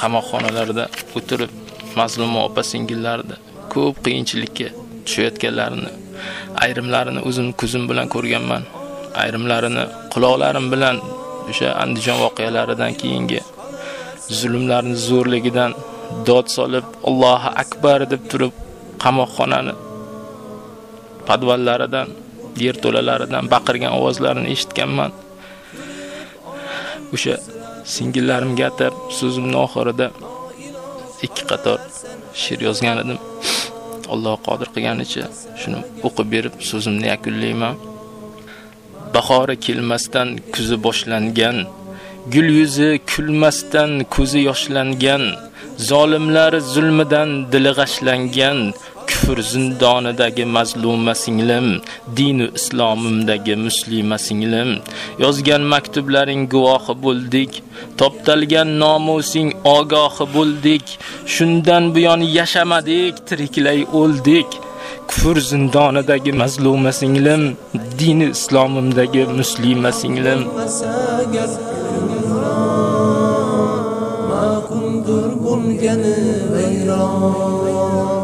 qamoqxonalarda o'tirib mazluma opa singillarni ko'p qiyinchilikka tushayotganlarini ayrimlarini o'zim ko'zim bilan ko'rganman ayrimlarini quloqlarim bilan o'sha Andijon voqealaridan keyingi zulmlarni zo'rligidan dod solib Allohu akbar deb turib qamoqxonani podvallaridan, yerto'lalaridan baqirgan ovozlarini eshitganman. O'sha singillarimga atab so'zimning oxirida ikki qator she'r yozgan edim. Alloh qodir qilganicha shuni o'qib berib so'zimni yakunlayman. Bahori kelmasdan kuzi boshlangan, gul yuzi kulmasdan ko'zi yoshlangan, zolimlar zulmidan dili g'ashlangan, kufr zindonidagi mazluma singlim, dini islomimdagi muslima singlim, yozgan maktublaring guvohi bo'ldik, toptalgan nomusing ogohi bo'ldik, shundan buyon yashamadik, tiriklay o'ldik. Kufr zindonidagi mazluma singlim, dini islomimdagi muslima singlim. Ma bo'lgani vayron